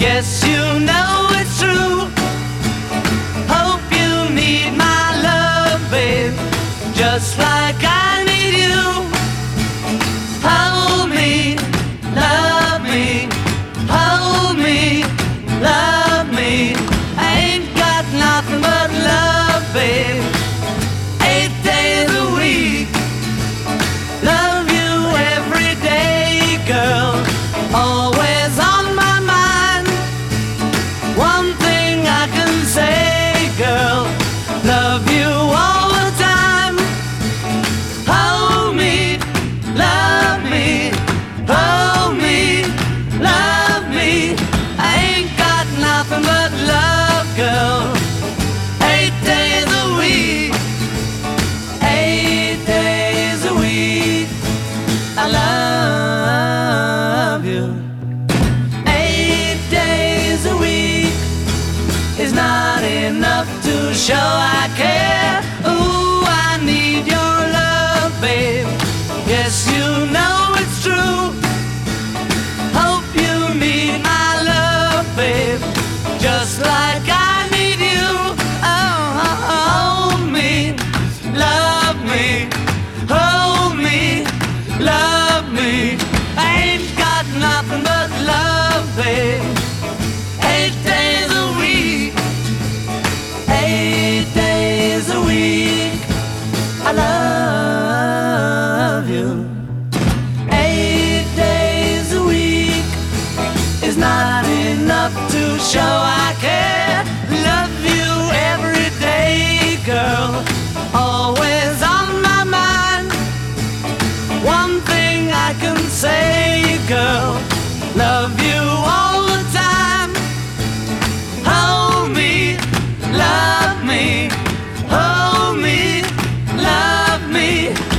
Guess you know it's true. Hope you need my love, babe, just like I. is not enough to show I care. Ooh, I need your love, babe. Yes, you know it's true. Hope you need my love, babe. Just like I need you. Oh, hold me, love me, hold me, love me. I ain't got nothing but love, babe. be